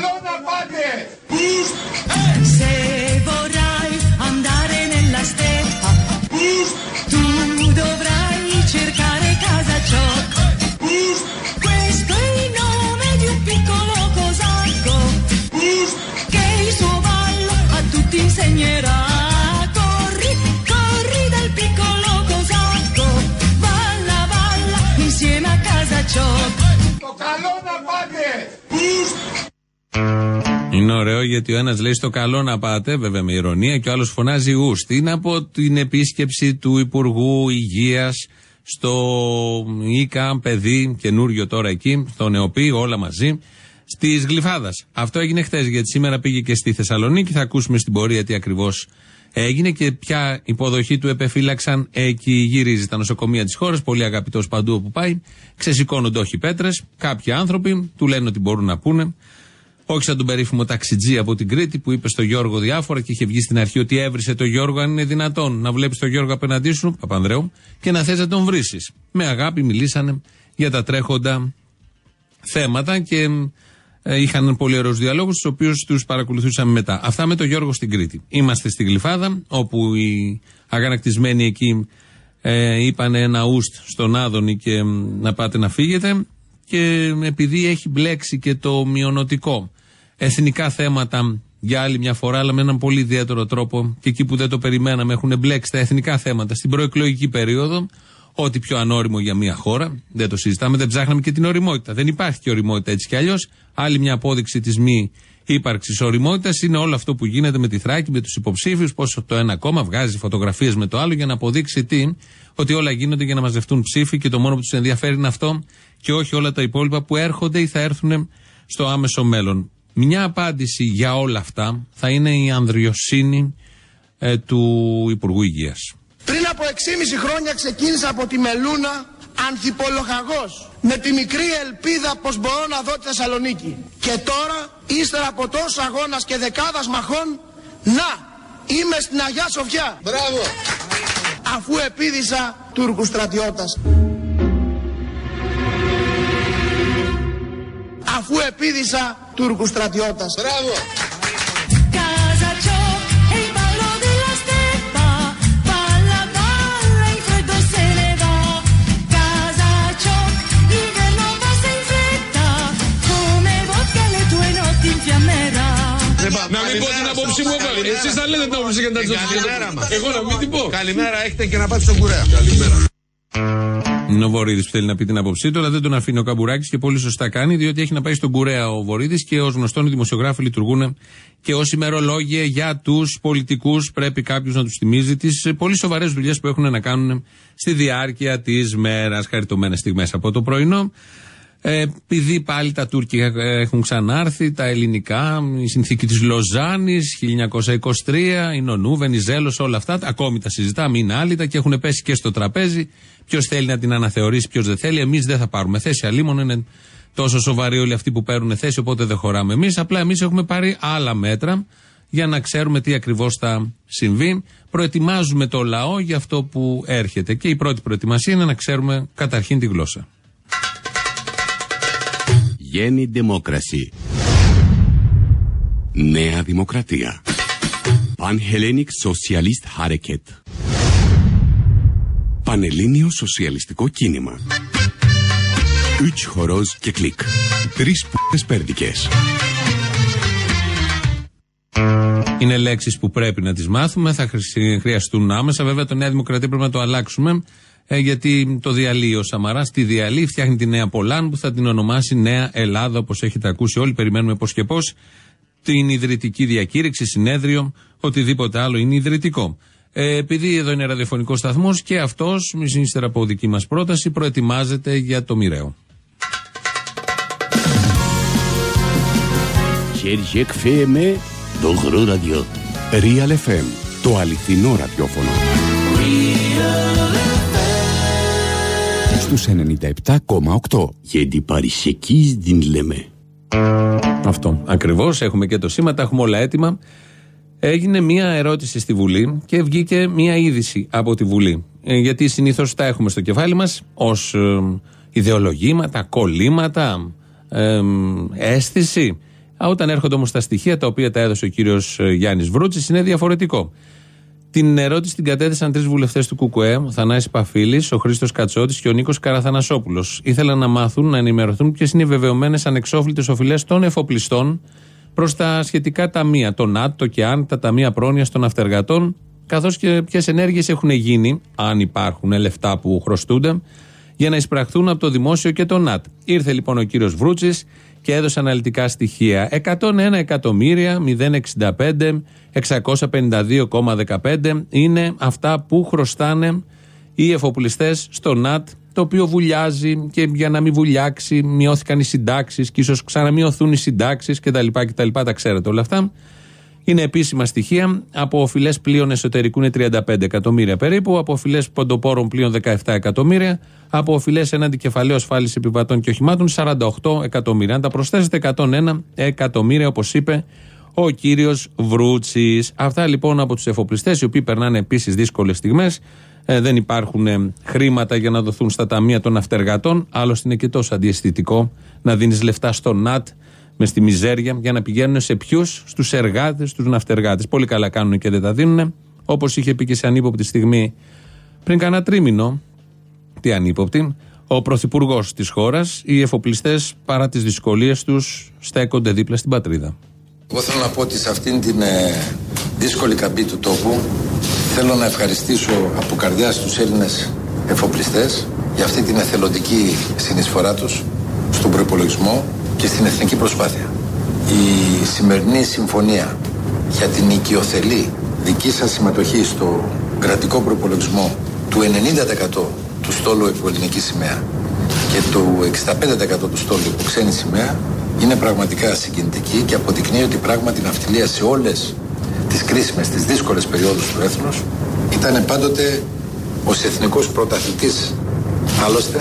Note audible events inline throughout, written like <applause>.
καλό να Είναι ωραίο γιατί ο ένας λέει στο καλό να πάτε, βέβαια με ηρωνία, και ο άλλος φωνάζει γούστη. Είναι από την επίσκεψη του Υπουργού Υγείας στο ΙΚΑ, παιδί, καινούριο τώρα εκεί, στο ΝΕΟΠΗ, όλα μαζί, στη Γλυφάδας. Αυτό έγινε χθες, γιατί σήμερα πήγε και στη Θεσσαλονίκη. Θα ακούσουμε στην πορεία τι ακριβώς έγινε και ποια υποδοχή του επεφύλαξαν εκεί γυρίζει τα νοσοκομεία της χώρας. Πολύ αγαπητός παντού όπου πάει. Ξεσηκώνονται όχι πέτρες. Κάποιοι άνθρωποι του λένε ότι μπορούν να πούνε. Όχι σαν τον περίφημο ταξιτζή από την Κρήτη που είπε στο Γιώργο διάφορα και είχε βγει στην αρχή ότι έβρισε το Γιώργο. Αν είναι δυνατόν να βλέπεις τον Γιώργο απέναντί σου, Παπανδρέου, και να θες να τον βρει. Με αγάπη μιλήσανε για τα τρέχοντα θέματα και ε, είχαν πολύ ωραίου διαλόγους, του οποίους τους παρακολουθούσαμε μετά. Αυτά με τον Γιώργο στην Κρήτη. Είμαστε στη Γλυφάδα, όπου οι αγανακτισμένοι εκεί ε, είπαν ένα ουστ στον Άδωνη και μ, να πάτε να φύγετε. Και επειδή έχει μπλέξει και το μειονοτικό εθνικά θέματα για άλλη μια φορά, αλλά με έναν πολύ ιδιαίτερο τρόπο και εκεί που δεν το περιμέναμε έχουν μπλέξει τα εθνικά θέματα στην προεκλογική περίοδο. Ό,τι πιο ανώριμο για μια χώρα, δεν το συζητάμε, δεν ψάχναμε και την οριμότητα. Δεν υπάρχει και οριμότητα έτσι κι αλλιώς. Άλλη μια απόδειξη της μη ύπαρξης οριμότητας είναι όλο αυτό που γίνεται με τη Θράκη, με τους υποψήφιους, πώς το ένα κόμμα βγάζει φωτογραφίες με το άλλο για να αποδείξει τι, ότι όλα γίνονται για να μαζευτούν ψήφοι και το μόνο που τους ενδιαφέρει είναι αυτό και όχι όλα τα υπόλοιπα που έρχονται ή θα έρθουν στο άμεσο μέλλον. Μια απάντηση για όλα αυτά θα είναι η ανδριοσύνη ε, του Υπουργού Υγείας. Πριν από 6,5 χρόνια ξεκίνησα από τη Μελούνα ανθιπολογαγός με τη μικρή ελπίδα πως μπορώ να δω τη Θεσσαλονίκη. Και τώρα, ύστερα από τόσο αγώνας και δεκάδας μαχών, να, είμαι στην Αγιά Σοφιά. Μπράβο! Αφού επίδησα Τούρκους στρατιώτας. Vodka le tue notti infiammerà. Να μην πω την άποψή μου εγώ. Εσείς θα λέτε την άποψη για τα Καλημέρα μας. Εγώ να μην την πω. Καλημέρα, έχετε και να πάτε στον κουρέα. Είναι ο Βορύδης που θέλει να πει την άποψή του, αλλά δεν τον αφήνει ο Καμπουράκης και πολύ σωστά κάνει, διότι έχει να πάει στον Κουρέα ο Βορύδης και ως γνωστόν οι δημοσιογράφοι λειτουργούν και ως ημερολόγια για τους πολιτικούς. Πρέπει κάποιος να τους θυμίζει τις πολύ σοβαρές δουλειές που έχουν να κάνουν στη διάρκεια της μέρας. Χαριτωμένες στιγμές από το πρωινό. Ε, επειδή πάλι τα τουρκικά έχουν ξανάρθει, τα ελληνικά, η συνθήκη της Λοζάνης, 1923, η Νονού, Βενιζέλος, όλα αυτά, ακόμη τα συζητάμε, είναι άλυτα και έχουν πέσει και στο τραπέζι. Ποιος θέλει να την αναθεωρήσει, ποιος δεν θέλει. Εμείς δεν θα πάρουμε θέση. Αλλήμον είναι τόσο σοβαροί όλοι αυτοί που παίρνουν θέση, οπότε δεν χωράμε εμείς. Απλά εμείς έχουμε πάρει άλλα μέτρα για να ξέρουμε τι ακριβώς θα συμβεί. Προετοιμάζουμε το λαό για αυτό που έρχεται. Και η πρώτη προετοιμασία είναι να ξέρουμε καταρχήν τη γλώσσα. Γέννη Democracy. Νέα Δημοκρατία. Πανχελένικ Σοσιαλίστ Χαρεκέτ. Πανελλήνιο Σοσιαλιστικό Κίνημα. Üç χορός και κλικ. Τρεις π***ες πέρδικες. Είναι λέξεις που πρέπει να τις μάθουμε, θα χρησι- χρειαστούν άμεσα. Βέβαια, το Νέα Δημοκρατία πρέπει να το αλλάξουμε, ε, γιατί το διαλύει ο Σαμαράς. Τη διαλύει, φτιάχνει τη Νέα Πολάν που θα την ονομάσει Νέα Ελλάδα, όπως έχετε ακούσει όλοι. Περιμένουμε πώς και πώς. Την ιδρυτική διακήρυξη, συνέδριο, οτιδήποτε άλλο είναι ιδρυτικό. Ε, επειδή εδώ είναι ραδιοφωνικός σταθμός και αυτός, ύστερα από δική μας πρόταση, προετοιμάζεται για το μοιραίο. Χέρια FM, δοχρό ραδιό. Real FM, το αληθινό ραδιόφωνο. Στους 97,8. Γιατί παρισεκείς την λέμε. Αυτό. Ακριβώς. Έχουμε και το σήμα, τα έχουμε όλα έτοιμα. Έγινε μία ερώτηση στη Βουλή και βγήκε μία είδηση από τη Βουλή. Ε, γιατί συνήθως τα έχουμε στο κεφάλι μας ως ιδεολογήματα, κολλήματα, ε, αίσθηση. Α, Όταν έρχονται όμως τα στοιχεία τα οποία τα έδωσε ο κύριος Γιάννης Βρούτση, είναι διαφορετικό. Την ερώτηση την κατέθεσαν τρεις βουλευτές του ΚΚΕ, ο Θανάη Παφίλης, ο Χρήστος Κατσότης και ο Νίκος Καραθανασόπουλος. Ήθελαν να μάθουν, να ενημερωθούν ποιες είναι οι βεβαιωμένες ανεξόφλητες οφειλές των εφοπλιστών προς τα σχετικά ταμεία, το ΝΑΤ, το ΚΕΑΝ, τα ταμεία πρόνοιας των αυτεργατών, καθώς και ποιες ενέργειες έχουν γίνει, αν υπάρχουν λεφτά που χρωστούνται, για να εισπραχθούν από το δημόσιο και το ΝΑΤ. Ήρθε λοιπόν ο κύριος Βρούτσης και έδωσε αναλυτικά στοιχεία. 101 εκατομμύρια 065 652,15 είναι αυτά που χρωστάνε οι εφοπλιστές στο ΝΑΤ, το οποίο βουλιάζει και για να μην βουλιάξει μειώθηκαν οι συντάξεις και ίσως ξαναμειωθούν οι συντάξεις κτλ. κτλ. Τα ξέρετε όλα αυτά. Είναι επίσημα στοιχεία. Από οφειλές πλοίων εσωτερικού είναι 35 εκατομμύρια περίπου. Από οφειλές ποντοπόρων πλοίων 17 εκατομμύρια. Από οφειλές έναντι κεφαλαίου ασφάλισης επιβατών και οχημάτων 48 εκατομμύρια. Αν τα προσθέσετε 101 εκατομμύρια, όπως είπε ο κύριος Βρούτσης. Αυτά λοιπόν από τους εφοπλιστές, οι οποίοι περνάνε επίσης δύσκολες στιγμές. Ε, δεν υπάρχουν ε, χρήματα για να δοθούν στα ταμεία των αυτεργατών. Άλλωστε είναι και τόσο αντιαισθητικό να δίνεις λεφτά στο ΝΑΤ με στη μιζέρια για να πηγαίνουν σε ποιους, στους εργάτες, στους ναυτεργάτες. Πολύ καλά κάνουν και δεν τα δίνουν. Όπως είχε πει και σε ανύποπτη στιγμή πριν κανένα τρίμηνο, τι ανύποπτη, ο πρωθυπουργός της χώρας, οι εφοπλιστές παρά τις δυσκολίες τους στέκονται δίπλα στην πατρίδα. Εγώ θέλω να πω ότι σε αυτήν την ε, δύσκολη καμπή του τόπου θέλω να ευχαριστήσω από καρδιάς τους Έλληνες εφοπλιστές για αυτή την εθελοντική συνεισφορά τους στον προπολογισμό και στην εθνική προσπάθεια. Η σημερινή συμφωνία για την οικειοθελή δική σας συμμετοχή στο κρατικό προπολογισμό του 90% του στόλου υπό ελληνική σημαία και του 65% του στόλου υπό ξένη σημαία είναι πραγματικά συγκινητική και αποδεικνύει ότι πράγματι η ναυτιλία σε όλες τις κρίσιμες, τις δύσκολες περιόδους του έθνους ήταν πάντοτε ως εθνικός πρωταθλητής άλλωστε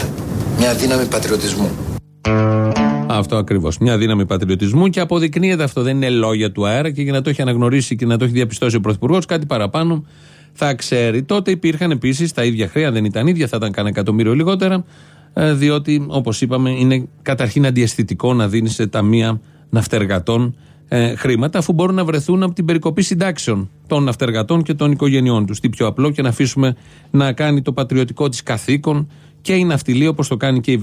μια δύναμη πατριωτισμού. Αυτό ακριβώς. Μια δύναμη πατριωτισμού και αποδεικνύεται αυτό. Δεν είναι λόγια του αέρα και για να το έχει αναγνωρίσει και να το έχει διαπιστώσει ο Πρωθυπουργός, κάτι παραπάνω θα ξέρει. Τότε υπήρχαν επίσης τα ίδια χρέη, αν δεν ήταν ίδια, θα ήταν κανένα εκατομμύριο λιγότερα. Ε, διότι, όπως είπαμε, είναι καταρχήν αντιαισθητικό να δίνεις σε ταμεία ναυτεργατών ε, χρήματα, αφού μπορούν να βρεθούν από την περικοπή συντάξεων των ναυτεργατών και των οικογενειών τους. Τι πιο απλό και να αφήσουμε να κάνει το πατριωτικό της καθήκον και η ναυτιλία, όπως το κάνει και η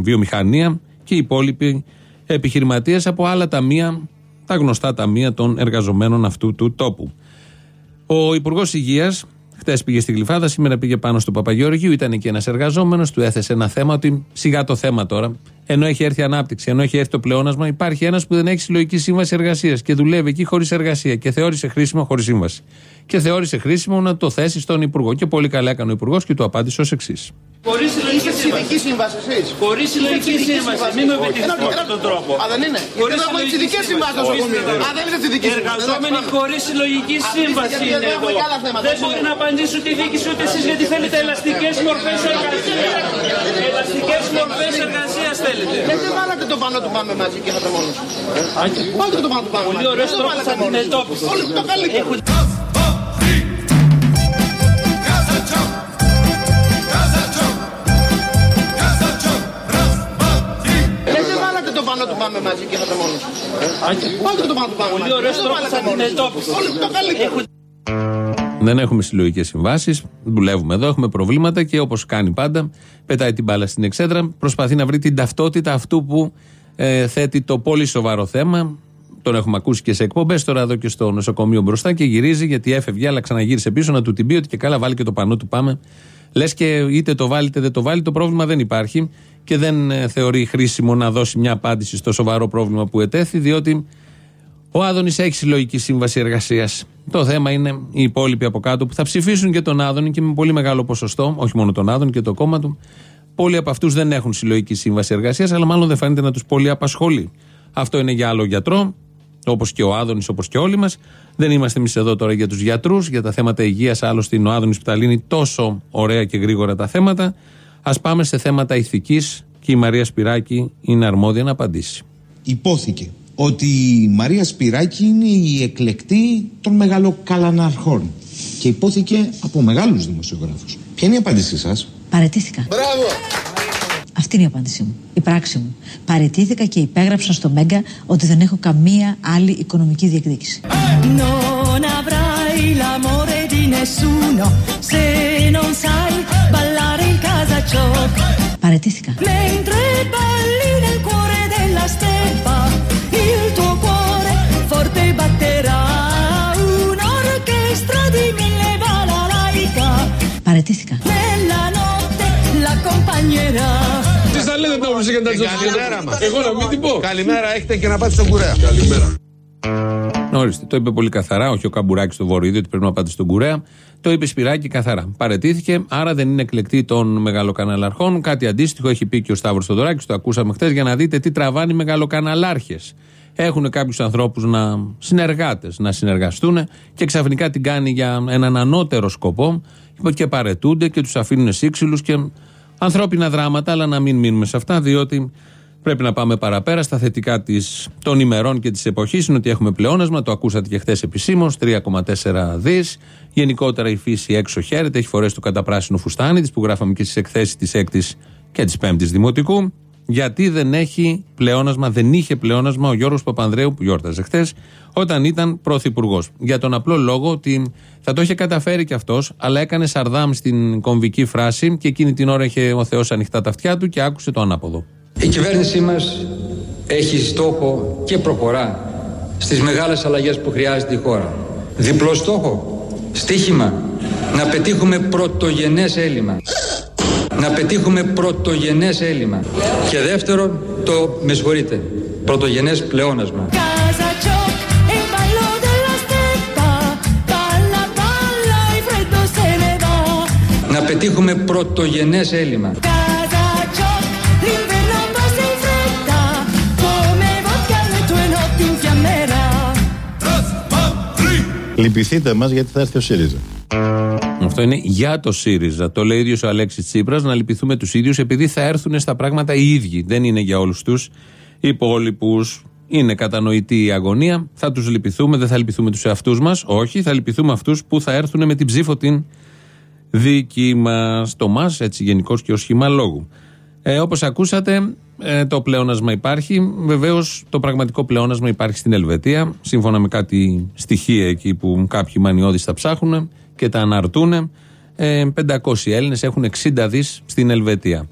βιομηχανία και οι υπόλοιποι επιχειρηματίες από άλλα ταμεία, τα γνωστά ταμεία των εργαζομένων αυτού του τόπου. Ο Υπουργός Υγείας, χτες πήγε στη Γλυφάδα, σήμερα πήγε πάνω στο Παπαγεωργίου, ήταν εκεί ένας εργαζόμενος, του έθεσε ένα θέμα ότι σιγά το θέμα τώρα, ενώ έχει έρθει ανάπτυξη, ενώ έχει έρθει το πλεόνασμα, υπάρχει ένας που δεν έχει συλλογική σύμβαση εργασίας και δουλεύει εκεί χωρίς εργασία και θεώρησε χρήσιμο χωρίς σύμβαση. Και θεώρησε χρήσιμο να το θέσει στον Υπουργό. Και πολύ καλά έκανε ο Υπουργός και του απάντησε ως εξής. Χωρίς συλλογική Ειδική σύμβαση. σύμβαση εσείς. Χωρίς συλλογική Ειδική σύμβαση. Μην με επιτυχείτε με αυτόν τον τρόπο. Α, δεν είναι. Χωρίς Γιατί έχουμε τις συλλογική ειδικές σύμβαση. συμβάσεις στο Ορίστε νοσοκομείο. τώρα. Α, δεν είναι τις ειδικές σύμβασεις. Εργαζόμενοι Εντάξει, χωρίς συλλογική Αφήστε, σύμβαση γιατί είναι εδώ έχουμε εδώ. και άλλα θέματα. Δεν μπορεί να απαντήσει ούτε η διοίκηση ούτε εσείς γιατί θέλετε ελαστικές μορφές εργασίας. Ελαστικές μορφές εργασίας θέλετε. Γιατί δεν βάλατε το πάνω του πάμε μαζί και είχατε μόνος. Βάλτε το πάνω του πάμε Πολύ μαζί. ωραίος Δεν το τρόπος βάλατε μόνος. αντιμετώπιση. Όλοι το καλύτερο. Πάνω του πάμε μαζί και είχατε μόνος. Βάλτε το πάνω του πάμε μαζί. Πολύ ωραίος Δεν το τρόπος βάλατε μόνος. αντιμετώπιση. Όλοι το καλύτερο. Δεν έχουμε συλλογικές συμβάσεις. Δουλεύουμε εδώ, έχουμε προβλήματα και όπως κάνει πάντα, πετάει την μπάλα στην εξέδρα. Προσπαθεί να βρει την ταυτότητα αυτού που ε, θέτει το πολύ σοβαρό θέμα. Τον έχουμε ακούσει και σε εκπομπές τώρα εδώ και στο νοσοκομείο μπροστά και γυρίζει γιατί έφευγε, αλλά ξαναγύρισε πίσω να του την πει ότι και καλά βάλει και το πανό του πάμε. Λες και είτε το βάλει είτε δεν το βάλει, το πρόβλημα δεν υπάρχει και δεν ε, θεωρεί χρήσιμο να δώσει μια απάντηση στο σοβαρό πρόβλημα που ετέθη, διότι ο Άδωνης έχει συλλογική σύμβαση εργασίας. Το θέμα είναι οι υπόλοιποι από κάτω που θα ψηφίσουν και τον Άδωνη και με πολύ μεγάλο ποσοστό, όχι μόνο τον Άδωνη και το κόμμα του. Πολλοί από αυτούς δεν έχουν συλλογική σύμβαση εργασίας, αλλά μάλλον δεν φαίνεται να τους πολύ απασχολεί. Αυτό είναι για άλλο γιατρό, όπως και ο Άδωνης, όπως και όλοι μας. Δεν είμαστε εμείς εδώ τώρα για τους γιατρούς, για τα θέματα υγείας. Άλλωστε είναι ο Άδωνης που τα λύνει τόσο ωραία και γρήγορα τα θέματα. Α πάμε σε θέματα ηθικής και η Μαρία Σπυράκη είναι αρμόδια να απαντήσει. υπόθηκε ότι η Μαρία Σπυράκη είναι η εκλεκτή των μεγαλοκαλαναρχών και υπόθηκε από μεγάλους δημοσιογράφους. Ποια είναι η απάντησή σας; Παρετήθηκα. Μπράβο. Αυτή είναι η απάντησή μου. Η πράξη μου. Παρετήθηκα και υπέγραψα στο Μέγκα ότι δεν έχω καμία άλλη οικονομική διεκδίκηση. Παρετήθηκα. Παρετήθηκα. Nella notte la compagnerà λέτε τα όμως για τα Καλημέρα μας. Εγώ να μην την πω. Καλημέρα έχετε και να πάτε στον κουρέα. Καλημέρα. Ορίστε, το είπε πολύ καθαρά, όχι ο Καμπουράκης στο Βορρίδιο, ότι πρέπει να πάτε στον Κουρέα. Το είπε Σπυράκη καθαρά. Παρετήθηκε, άρα δεν είναι εκλεκτή των μεγαλοκαναλαρχών. Κάτι αντίστοιχο έχει πει και ο Σταύρος Θοδωράκη, το ακούσαμε χθες, για να δείτε τι τραβάνε οι μεγαλοκαναλάρχες. Έχουν κάποιους ανθρώπους να συνεργάτες, να συνεργαστούν και ξαφνικά την κάνει για έναν ανώτερο σκοπό και παρετούνται και τους αφήνουν σύξυλους και ανθρώπινα δράματα, αλλά να μην μείνουμε σε αυτά, διότι Πρέπει να πάμε παραπέρα στα θετικά της, των ημερών και της εποχής. Είναι ότι έχουμε πλεόνασμα, το ακούσατε και χθες επισήμως, 3,4 δις. Γενικότερα η φύση έξω χαίρεται, έχει φορέσει το καταπράσινο φουστάνι της που γράφαμε και στις εκθέσεις της 6η και της 5η Δημοτικού. Γιατί δεν έχει πλεόνασμα, δεν είχε πλεόνασμα ο Γιώργος Παπανδρέου που γιόρταζε χθες, όταν ήταν πρωθυπουργός. Για τον απλό λόγο ότι θα το είχε καταφέρει κι αυτός, αλλά έκανε σαρδάμ στην κομβική φράση και εκείνη την ώρα είχε ο Θεός ανοιχτά τα αυτιά του και άκουσε το ανάποδο. Η κυβέρνησή μας έχει στόχο και προχωρά στις μεγάλες αλλαγές που χρειάζεται η χώρα. Διπλό στόχο, στίχημα, να πετύχουμε πρωτογενές έλλειμμα. Να πετύχουμε πρωτογενές έλλειμμα. Και δεύτερον, το, με συγχωρείτε, πρωτογενές πλεόνασμα. Πετύχουμε πρωτογενές έλλειμμα. Casacciò, l'inverno passa in fretta. Come vodka le tue notti infiammerà. Λυπηθείτε μας γιατί θα έρθει ο ΣΥΡΙΖΑ. Αυτό είναι για το ΣΥΡΙΖΑ. Το λέει ο ίδιος ο Αλέξης Τσίπρας να λυπηθούμε τους ίδιους επειδή θα έρθουν στα πράγματα οι ίδιοι. Δεν είναι για όλους τους υπόλοιπους. Είναι κατανοητή η αγωνία. Θα τους λυπηθούμε, δεν θα λυπηθούμε τους εαυτούς μας. Όχι, θα λυπηθούμε αυτούς που θα έρθουν με την ψήφο την δική μας. Το μας, έτσι γενικώς και ως σχήμα λόγου. Ε, Όπως ακούσατε, ε, το πλεόνασμα υπάρχει. Βεβαίως, το πραγματικό πλεόνασμα υπάρχει στην Ελβετία. Σύμφωνα με κάτι στοιχεία εκεί που κάποιοι μανιώδεις τα ψάχνουν και τα αναρτούν. Ε, 500 Έλληνες έχουν 60 δις στην Ελβετία.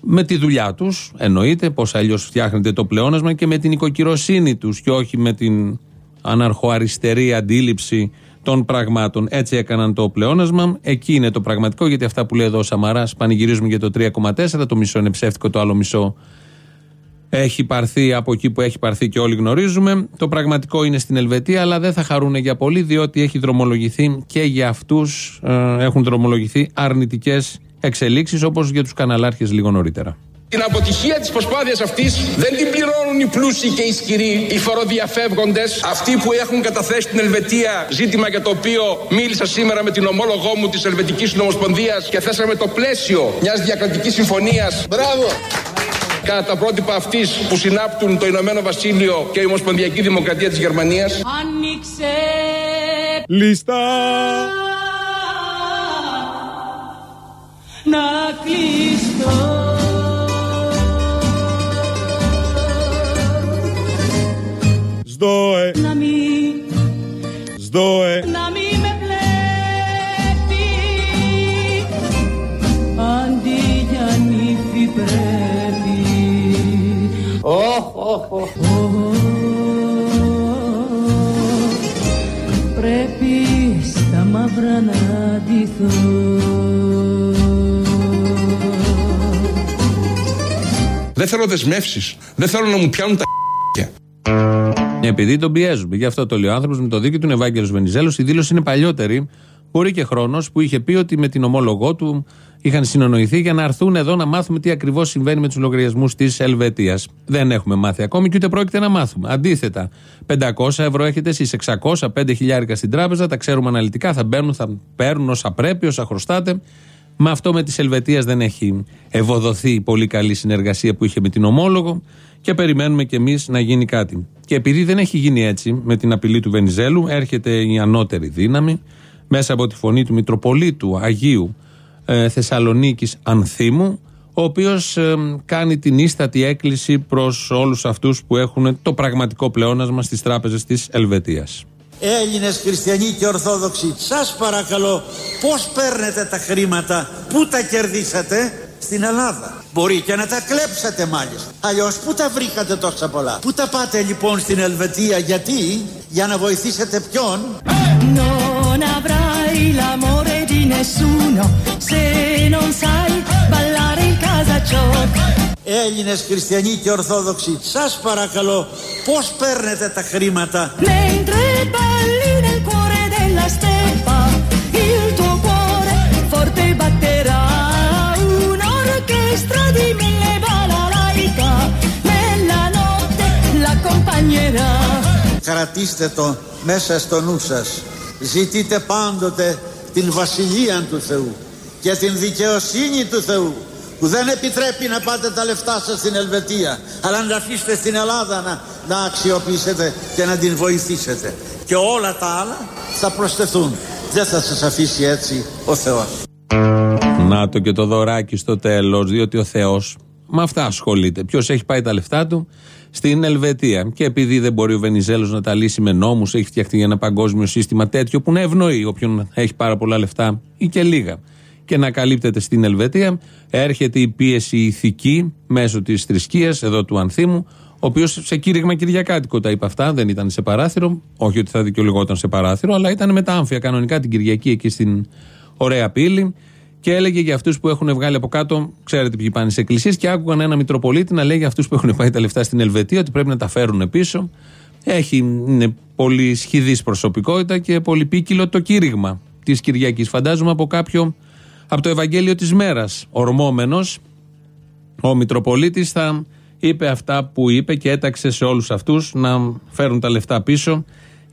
Με τη δουλειά τους, εννοείται, πώς αλλιώς φτιάχνεται το πλεόνασμα και με την οικοκυροσύνη τους και όχι με την αναρχοαριστερή αντίληψη των πραγμάτων. Έτσι έκαναν το πλεόνασμα. Εκεί είναι το πραγματικό, γιατί αυτά που λέει εδώ ο Σαμαράς πανηγυρίζουμε για το 3,4. Το μισό είναι ψεύτικο, το άλλο μισό έχει πάρθει από εκεί που έχει πάρθει και όλοι γνωρίζουμε. Το πραγματικό είναι στην Ελβετία, αλλά δεν θα χαρούν για πολύ, διότι έχει δρομολογηθεί και για αυτούς έχουν δρομολογηθεί αρνητικές εξελίξεις, όπως για τους καναλάρχες λίγο νωρίτερα. Την αποτυχία της προσπάθειας αυτής δεν την πληρώνουν οι πλούσιοι και οι ισχυροί, οι φοροδιαφεύγοντες, αυτοί που έχουν καταθέσει την Ελβετία, ζήτημα για το οποίο μίλησα σήμερα με την ομόλογό μου της Ελβετικής Νομοσπονδίας και θέσαμε το πλαίσιο μιας διακρατικής συμφωνίας. Μπράβο! Κατά τα πρότυπα αυτής που συνάπτουν το Ηνωμένο Βασίλειο και η Ομοσπονδιακή Δημοκρατία της Γερμανίας. Άνοιξε Λίστα! να κλειστώ. Σδόε, Να μην, σδόε. να μην με βλέπει. Αντί για νύφη πρέπει. Οχ, οχ, οχ Πρέπει στα μαύρα να ντυθώ. Δεν θέλω δεσμεύσεις. Δεν θέλω να μου πιάνουν τα <laughs> Επειδή τον πιέζουμε. Γι' αυτό το λέει ο άνθρωπος με το δίκιο του είναι Ευάγγελος Βενιζέλος. Η δήλωση είναι παλιότερη. Μπορεί και χρόνος που είχε πει ότι με την ομόλογό του είχαν συνονοηθεί για να έρθουν εδώ να μάθουμε τι ακριβώς συμβαίνει με τους λογαριασμούς της Ελβετίας. Δεν έχουμε μάθει ακόμη και ούτε πρόκειται να μάθουμε. Αντίθετα, 500 ευρώ έχετε εσείς, 600, 5 χιλιάρικα στην τράπεζα, τα ξέρουμε αναλυτικά, θα μπαίνουν, θα παίρνουν όσα πρέπει, όσα χρωστάτε. Με αυτό με τη Ελβετίας δεν έχει ευοδοθεί η πολύ καλή συνεργασία που είχε με την ομόλογο και περιμένουμε κι εμείς να γίνει κάτι. Και επειδή δεν έχει γίνει έτσι με την απειλή του Βενιζέλου, έρχεται η ανώτερη δύναμη μέσα από τη φωνή του Μητροπολίτου Αγίου ε, Θεσσαλονίκης Ανθίμου, ο οποίος κάνει την ίστατη έκκληση προς όλους αυτούς που έχουν το πραγματικό πλεόνασμα στις τράπεζες της Ελβετίας. Έλληνες χριστιανοί και ορθόδοξοι Σας παρακαλώ πως παίρνετε τα χρήματα Πού τα κερδίσατε; Στην Ελλάδα Μπορεί και να τα κλέψατε μάλιστα Αλλιώς πού τα βρήκατε τόσα πολλά; Πού τα πάτε λοιπόν στην Ελβετία; Γιατί; Για να βοηθήσετε ποιον; Non avrai l'amore di nessuno se non sai ballare il casacciotto. Έλληνες χριστιανοί και ορθόδοξοι Σας παρακαλώ πως παίρνετε τα χρήματα; Mentre balli nel cuore della steppa, Κρατήστε το μέσα στο νου σας. Ζητείτε πάντοτε την βασιλεία του Θεού Και την δικαιοσύνη του Θεού Που δεν επιτρέπει να πάτε τα λεφτά σας στην Ελβετία Αλλά να τα αφήσετε στην Ελλάδα να, να αξιοποιήσετε και να την βοηθήσετε. Και όλα τα άλλα θα προσθεθούν. Δεν θα σας αφήσει έτσι ο Θεός Να το και το δωράκι στο τέλος, διότι ο Θεός με αυτά ασχολείται. Ποιος έχει πάει τα λεφτά του; Στην Ελβετία. Και επειδή δεν μπορεί ο Βενιζέλος να τα λύσει με νόμους, έχει φτιαχτεί ένα παγκόσμιο σύστημα τέτοιο που να ευνοεί όποιον έχει πάρα πολλά λεφτά ή και λίγα. Και να καλύπτεται στην Ελβετία, έρχεται η πίεση ηθική μέσω της θρησκείας, εδώ του Ανθίμου, ο οποίος σε κήρυγμα Κυριακάτικο τα είπε αυτά, δεν ήταν σε παράθυρο. Όχι ότι θα δικαιολογόταν σε παράθυρο, αλλά ήταν με τα άμφια κανονικά την Κυριακή εκεί στην ωραία πύλη. Και έλεγε για αυτούς που έχουν βγάλει από κάτω, ξέρετε ποιοι πάνε σε εκκλησίες, και άκουγαν ένα Μητροπολίτη να λέει για αυτούς που έχουν <laughs> πάει τα λεφτά στην Ελβετία ότι πρέπει να τα φέρουν πίσω. Έχει, είναι πολύ σχηδής προσωπικότητα και πολύ πίκυλο το κήρυγμα της Κυριακής. Φαντάζομαι από κάποιο από το Ευαγγέλιο της μέρας. Ορμόμενος, ο Μητροπολίτης θα είπε αυτά που είπε και έταξε σε όλους αυτούς να φέρουν τα λεφτά πίσω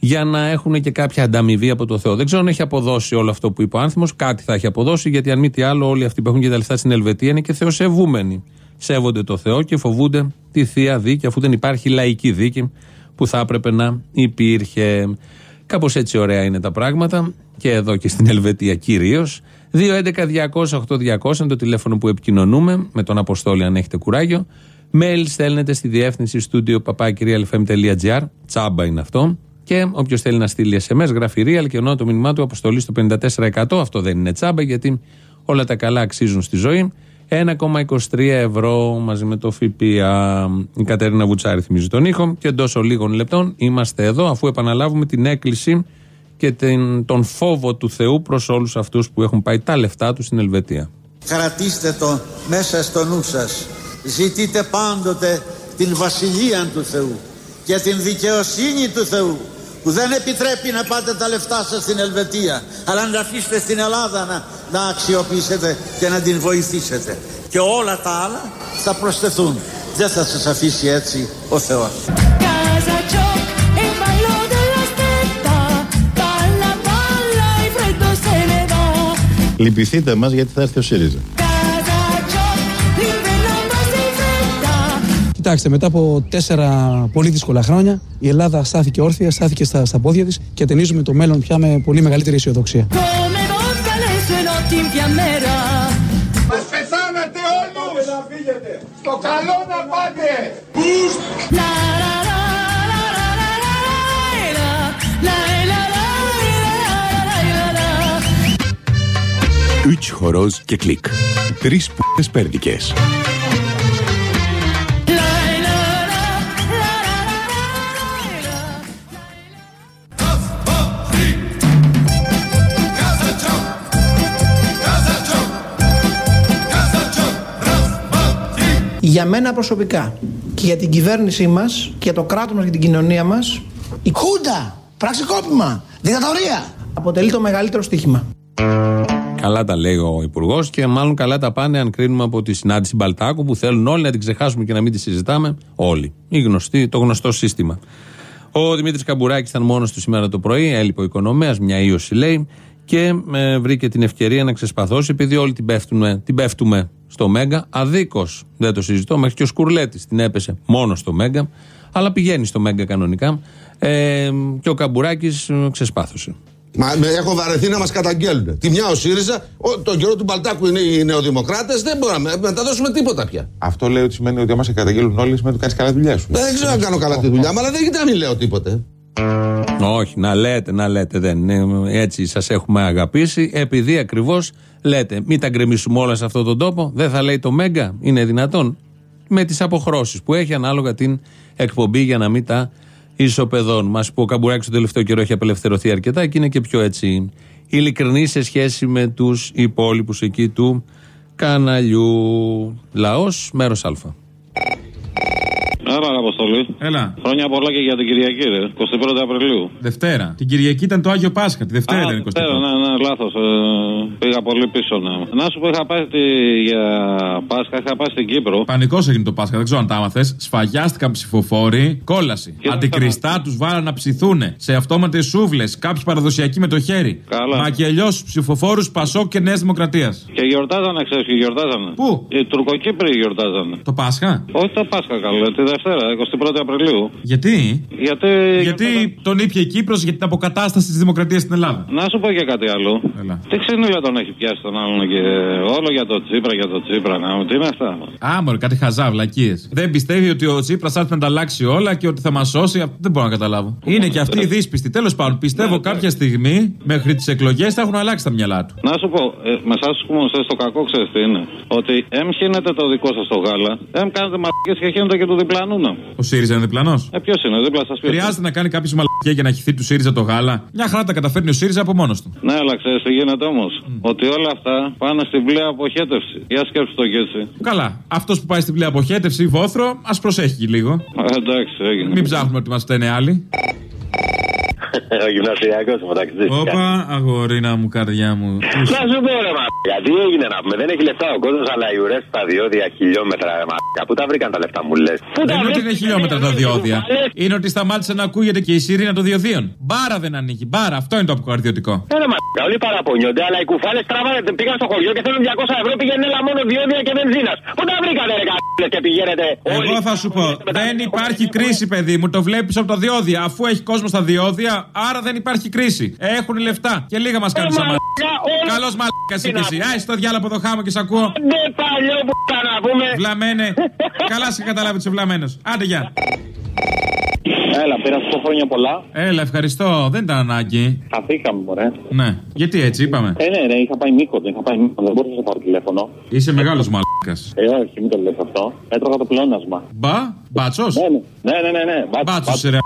για να έχουν και κάποια ανταμοιβή από το Θεό. Δεν ξέρω αν έχει αποδώσει όλο αυτό που είπε ο άνθρωπος. Κάτι θα έχει αποδώσει, γιατί αν μη τι άλλο, όλοι αυτοί που έχουν και τα λεφτά στην Ελβετία είναι και θεοσεβούμενοι. Σέβονται το Θεό και φοβούνται τη θεία δίκη, αφού δεν υπάρχει λαϊκή δίκη που θα έπρεπε να υπήρχε. Κάπως έτσι ωραία είναι τα πράγματα και εδώ και στην Ελβετία κυρίως. 2.11.200.8.200 είναι το τηλέφωνο που επικοινωνούμε με τον Αποστόλη, αν έχετε κουράγιο. Mail στέλνετε στη διεύθυνση στούντιο papakirialfm.gr. Τσάμπα είναι αυτό. Και όποιος θέλει να στείλει SMS, γράφει real και ενώ το μήνυμά του αποστολή στο 54%. Αυτό δεν είναι τσάμπα γιατί όλα τα καλά αξίζουν στη ζωή. 1,23 ευρώ μαζί με το ΦΠΑ. Η Κατερίνα Βουτσάρη θυμίζει τον ήχο. Και εντός λίγων λεπτών είμαστε εδώ αφού επαναλάβουμε την έκκληση και την, τον φόβο του Θεού προς όλους αυτούς που έχουν πάει τα λεφτά τους στην Ελβετία. Κρατήστε το μέσα στο νου σας Ζητείτε πάντοτε την βασιλεία του Θεού Και την δικαιοσύνη του Θεού που δεν επιτρέπει να πάτε τα λεφτά σας στην Ελβετία αλλά να τα αφήσετε στην Ελλάδα να, να αξιοποιήσετε και να την βοηθήσετε και όλα τα άλλα θα προσθεθούν δεν θα σας αφήσει έτσι ο Θεός Casacciotto e il ballo della steppa, balla, balla e freddo se ne va. Λυπηθείτε μας γιατί θα έρθει ο ΣΥΡΙΖΑ. Κοιτάξτε, μετά από τέσσερα πολύ δύσκολα χρόνια, η Ελλάδα στάθηκε όρθια, στάθηκε στα, πόδια τη και ταινίζουμε το μέλλον πια με πολύ μεγαλύτερη αισιοδοξία. Μας και κλικ. Τρεις πέρδικες. Για μένα προσωπικά και για την κυβέρνησή μας και για το κράτος μας και την κοινωνία μας η Χούντα, πραξικόπημα, δικτατορία αποτελεί το μεγαλύτερο στοίχημα. Καλά τα λέει ο Υπουργός και μάλλον καλά τα πάνε αν κρίνουμε από τη συνάντηση Μπαλτάκου που θέλουν όλοι να την ξεχάσουμε και να μην τη συζητάμε. Όλοι. Η γνωστή, το γνωστό σύστημα. Ο Δημήτρης Καμπουράκης ήταν μόνος του σήμερα το πρωί, έλειπε ο οικονομέας, μια ίωση λέει, και ε, βρήκε την ευκαιρία να ξεσπαθώσει επειδή όλοι την πέφτουμε, την πέφτουμε στο Μέγκα. Αδίκως δεν το συζητώ, μέχρι και ο Σκουρλέτης την έπεσε μόνο στο Μέγκα, αλλά πηγαίνει στο Μέγκα κανονικά. Ε, και ο Καμπουράκης ξεσπάθωσε. Μα με- έχω βαρεθεί να μας καταγγέλνουν. Τη μια ο ΣΥΡΙΖΑ, ο, τον καιρό του Μπαλτάκου είναι οι νεοδημοκράτες, δεν μπορούμε να μεταδώσουμε τίποτα πια. Αυτό λέει ότι σημαίνει ότι άμα σε καταγγέλνουν όλοι, σημαίνει ότι κάνεις καλά δουλειά σου. Δεν ξέρω αν κάνω καλά τη δουλειά μου, αλλά δεν γίνεται να μην λέω τίποτε. Όχι, να λέτε, να λέτε. Δεν είναι. Έτσι σας έχουμε αγαπήσει. Επειδή ακριβώς λέτε, μην τα γκρεμίσουμε όλα σε αυτόν τον τόπο. Δεν θα λέει το Μέγκα. Είναι δυνατόν. Με τις αποχρώσεις που έχει ανάλογα την εκπομπή για να μην τα ισοπεδώνουμε. Μας που ο Καμπουράκης τον τελευταίο καιρό έχει απελευθερωθεί αρκετά και είναι και πιο έτσι ειλικρινή σε σχέση με τους υπόλοιπους εκεί του καναλιού. Λαός, μέρος Α. Άρα, Αποστολή. Έλα. Χρόνια πολλά και για την Κυριακή, ρε. 21 Απριλίου. Δευτέρα. Την Κυριακή ήταν το Άγιο Πάσχα. Τη Δευτέρα Α, ήταν 21. Δευτέρα, ναι, ναι, λάθος. πήγα πολύ πίσω, ναι. Να σου πω, είχα πάει στη, για Πάσχα, είχα πάει στην Κύπρο. Πανικός έγινε το Πάσχα, δεν ξέρω αν τα άμαθες. Σφαγιάστηκαν ψηφοφόροι, κόλαση. Και Αντικριστά τους βάλαν να ψηθούν σε αυτόματες σούβλες, κάποιοι παραδοσιακοί με το χέρι. Καλά. Μακελιός ψηφοφόρου Πασόκ και Νέας Δημοκρατίας. Και γιορτάζανε, ξέρεις, και γιορτάζανε. Πού; Οι Τουρκοκύπροι γιορτάζανε. Το Πάσχα; Όχι το Πάσχα, καλό, τη Δευτέρα, 21 Απριλίου. Γιατί; Γιατί. Γιατί τον ήπια η Κύπρος για την αποκατάσταση της δημοκρατίας στην Ελλάδα. Να σου πω και κάτι άλλο. Έλα. Τι ξενίλα τον έχει πιάσει τον άλλον και όλο για το Τσίπρα, για το Τσίπρα. Να μου, τι είναι αυτά; Άμορ, κάτι χαζά, βλακίες. Δεν πιστεύει ότι ο Τσίπρας θα έρθει να τα αλλάξει όλα και ότι θα μας σώσει. Αυτό Δεν μπορώ να καταλάβω. Είναι και αυτοί οι δύσπιστοι. Τέλος πάντων, πιστεύω κάποια στιγμή μέχρι τις εκλογές θα έχουν αλλάξει τα μυαλά του. Να σου πω, ε, με εσά του κομμουνιστέ το κακό ξέρεις τι είναι. Ότι εμ χύνετε το δικό σας το γάλα, εμ κάνετε μαλακίες και χύνετε και του διπλανού να. Ο ΣΥΡΙΖΑ είναι διπλανός; Ε, ποιος είναι, δίπλα σας πει. Χρειάζεται να κάνει κάποιο μαλακία για να χυθεί του ΣΥΡΙΖΑ το γάλα. Μια χαρά τα καταφέρνει ο ΣΥΡΙΖΑ από μόνος του. Ναι, αλλά ξέρεις τι γίνεται όμως. Ότι όλα αυτά πάνε στην πλέα αποχέτευση. Για σκέψου το και έτσι. Καλά. Αυτός που πάει στην πλέον αποχέτευση, βόθρο, ας προσέχει και λίγο. Ε, εντάξει, έγινε. Μην ψάχνουμε ότι μας φταίνε άλλοι. Ο γυμνασιακός μεταξύ. Όπα, αγορίνα μου, καρδιά μου. Να σου πω ρε μαλάκα, τι έγινε να πούμε, δεν έχει λεφτά ο κόσμος, αλλά οι ουρές στα διόδια χιλιόμετρα ρε μαλάκα. Πού τα βρήκαν τα λεφτά μου λες; Δεν είναι ότι είναι χιλιόμετρα τα διόδια. Είναι ότι σταμάτησε να ακούγεται και η σιρήνα των διοδίων. Μπάρα δεν ανοίγει. Μπάρα, αυτό είναι το αποκαρδιωτικό. Ε, ρε μαλάκα, όλοι παραπονιόνται, αλλά οι κουφάλες τράβανε, πήγαν στο χωριό και θέλουν 200 ευρώ, πήγαινε έλα μόνο διόδια και βενζίνας. Πού τα βρήκανε ρε κ***λες και πηγαίνετε. Εγώ θα σου πω, δεν υπάρχει κρίση, παιδί μου. Το βλέπεις από τα διόδια. Αφού έχει κόσμο στα διόδια, άρα δεν υπάρχει κρίση. Έχουν λεφτά και λίγα μας κάνουν σαν Καλός μαλάκας εσύ και εσύ. Άι στο διάλογο από το χάμο και σ' ακούω. Ναι, παλιό που να πούμε. Βλαμένε. Καλά σε καταλάβει ότι είσαι βλαμμένο. Άντε γεια. Έλα, πήρα σου χρόνια πολλά. Έλα, ευχαριστώ. Δεν ήταν ανάγκη. Χαθήκαμε, μωρέ. Ναι. Γιατί έτσι είπαμε; Ε, ναι, ναι, είχα πάει μήκο, είχα πάει μήκο, δεν μπορούσα να πάρω τηλέφωνο. Είσαι μεγάλος μαλάκας. Ε, όχι, μην το λες αυτό. Έτρωγα το πλεόνασμα. Μπα, μπάτσος; Ναι, ναι, ναι, ναι, ναι. Μπάτσος, σε ρε.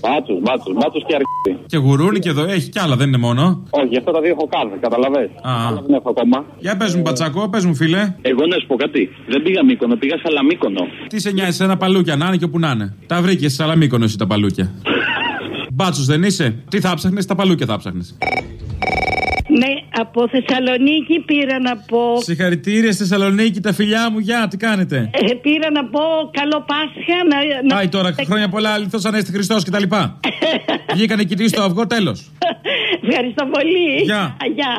Μπάτσο, μπάτσο, μπάτσο και αργή. Και γουρούνι και εδώ έχει κι άλλα, δεν είναι μόνο. Όχι, αυτά τα δύο έχω κάνει, καταλαβες. Α. Άλλα δεν έχω ακόμα. Για πες μου, πατσακό, πες μου, φίλε. Εγώ να σου πω κάτι. Δεν πήγα μήκονο, πήγα σαλαμίκονο. Τι σε νοιάζει, ένα παλούκια να είναι και όπου να είναι. Τα βρήκες σε Σαλαμίκονο εσύ τα παλούκια. <laughs> Μπάτσος δεν είσαι. Τι θα ψάχνεις, τα παλούκια θα ψάχνεις. Ναι, από Θεσσαλονίκη πήρα να πω. Συγχαρητήρια στη Θεσσαλονίκη, τα φιλιά μου, γεια, τι κάνετε; Ε, πήρα να πω καλό Πάσχα. Να, να... Πάει τώρα, χρόνια πολλά, αληθώ Ανέστη Χριστός κτλ. <laughs> Βγήκανε κοιτή στο αυγό, τέλος. Ευχαριστώ πολύ. Γεια. Γεια.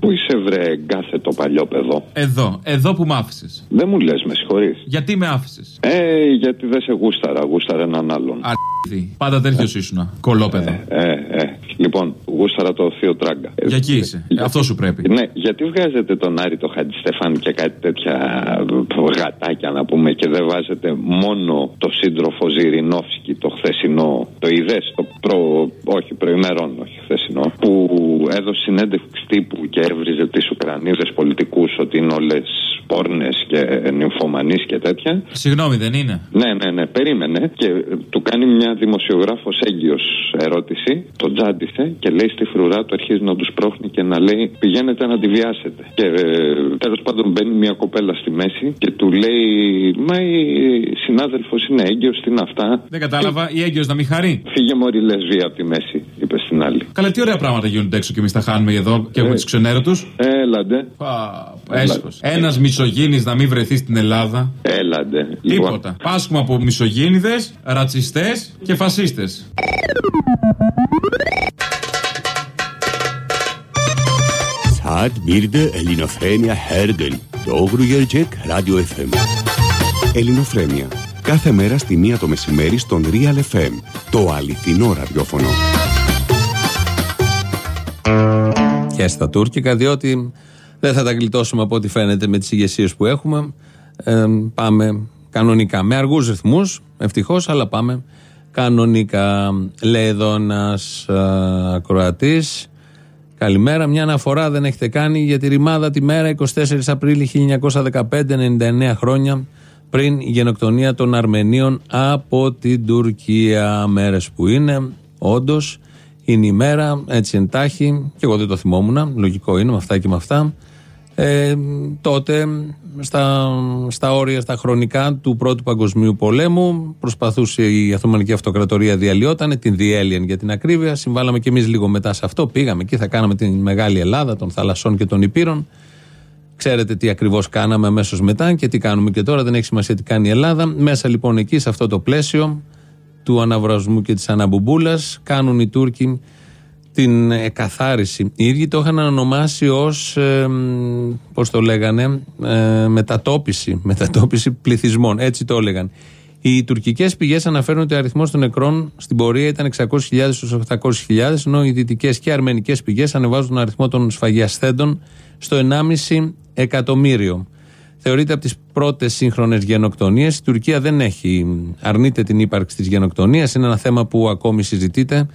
Πού είσαι βρε γκάθε το παλιό παιδό; Εδώ, εδώ που μ' άφησες. Δεν μου λες με συγχωρείς. Γιατί με άφησες; Ε, γιατί δεν σε γούσταρα, γούσταρα έναν άλλον. Αρ***δι. Πάντα τέτοιος ήσουνα. Κολόπεδο. Ε, ε. Λοιπόν, γούσταρα το θείο τράγκα. Για εκεί είσαι. Ε, Αυτό σου πρέπει. Ναι, γιατί βγάζετε τον Άρη το Χατζηστεφάν και κάτι τέτοια γατάκια να πούμε και δεν βάζετε μόνο το σύντροφο Ζηρινόφσκι το χθεσινό, το είδες, το προ, όχι προημερών, όχι χθεσινό, που έδωσε συνέντευξη τύπου και έβριζε τις Ουκρανίδες πολιτικούς ότι είναι όλες πόρνες και νυμφωμανείς και τέτοια. Συγγνώμη, δεν είναι; Ναι, ναι, ναι, περίμενε και ε, του κάνει μια δημοσιογράφος έγκυος ερώτηση, τον τζάντισε και λέει στη φρουρά του αρχίζει να τους πρόχνει και να λέει πηγαίνετε να τη βιάσετε. Και ε, τέλος πάντων μπαίνει μια κοπέλα στη μέση και του λέει Μα η συνάδελφος είναι έγκυος, τι είναι αυτά. Δεν κατάλαβα, η έγκυος να μην χαρεί. Φύγε μωρή λεσβία από τη μέση, είπες στην άλλη. Καλά, τι ωραία πράγματα γίνονται έξω και εμείς τα χάνουμε εδώ και έχουμε τους ξενέρωτου. Έλαντε. Έσχος. Ένας μισογίνης να μην βρεθεί στην Ελλάδα. Έλαντε. Τίποτα. Πάσχουμε από μισογίνηδε, ρατσιστές και φασίστες. Saat bir de Ελληνοφρένια Herden. Doğru gelecek Radyo FM. Ελληνοφρένια. Κάθε μέρα στη μία το μεσημέρι στον Real FM. Το αληθινό ραδιόφωνο. Και στα τουρκικά, διότι δεν θα τα γλιτώσουμε από ό,τι φαίνεται με τις ηγεσίες που έχουμε. Ε, πάμε κανονικά. Με αργούς ρυθμούς, ευτυχώς, αλλά πάμε κανονικά. Λέει εδώ ένας ακροατής. Καλημέρα. Μια αναφορά δεν έχετε κάνει για τη ρημάδα τη μέρα 24 Απρίλη 1915, 99 χρόνια πριν η γενοκτονία των Αρμενίων από την Τουρκία. Μέρες που είναι, όντως είναι η μέρα, έτσι εντάχει, και εγώ δεν το θυμόμουν, λογικό είναι με αυτά και με αυτά. Ε, τότε στα, στα όρια, στα χρονικά του Πρώτου Παγκοσμίου Πολέμου προσπαθούσε η Αθωμανική Αυτοκρατορία διαλυόταν, την διέλυαν για την ακρίβεια. Συμβάλαμε και εμείς λίγο μετά σε αυτό. Πήγαμε εκεί, θα κάναμε την Μεγάλη Ελλάδα των θαλασσών και των Υπήρων. Ξέρετε τι ακριβώς κάναμε αμέσως μετά και τι κάνουμε και τώρα. Δεν έχει σημασία τι κάνει η Ελλάδα. Μέσα λοιπόν εκεί, σε αυτό το πλαίσιο του αναβρασμού και της αναμπουμπούλα, κάνουν οι Τούρκοι την εκαθάριση. Οι ίδιοι το είχαν ονομάσει ως, ε, πώς το λέγανε, ε, μετατόπιση, μετατόπιση πληθυσμών. Έτσι το έλεγαν. Οι τουρκικές πηγές αναφέρουν ότι ο αριθμός των νεκρών στην πορεία ήταν 600.000 στου 800.000, ενώ οι δυτικές και αρμενικές πηγές ανεβάζουν τον αριθμό των σφαγιασθέντων στο 1,5 εκατομμύριο. Θεωρείται από τις πρώτες σύγχρονες γενοκτονίες. Η Τουρκία δεν έχει, αρνείται την ύπαρξη της γενοκτονίας. Είναι ένα θέμα που ακόμη συζητείται